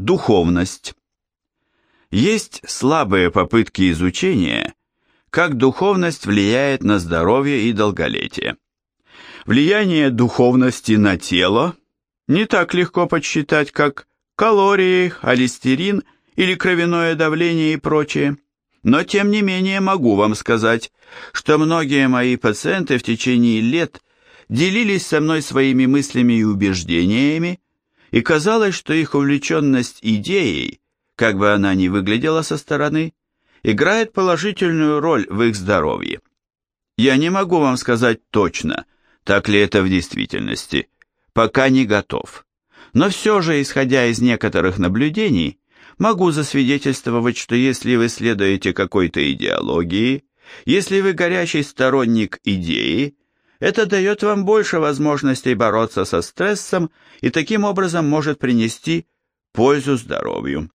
Духовность. Есть слабые попытки изучения, как духовность влияет на здоровье и долголетие. Влияние духовности на тело не так легко подсчитать, как калории, холестерин или кровяное давление и прочее. Но тем не менее могу вам сказать, что многие мои пациенты в течение лет делились со мной своими мыслями и убеждениями, и казалось, что их увлеченность идеей, как бы она ни выглядела со стороны, играет положительную роль в их здоровье. Я не могу вам сказать точно, так ли это в действительности, пока не готов. Но все же, исходя из некоторых наблюдений, могу засвидетельствовать, что если вы следуете какой-то идеологии, если вы горячий сторонник идеи, это дает вам больше возможностей бороться со стрессом и таким образом может принести пользу здоровью.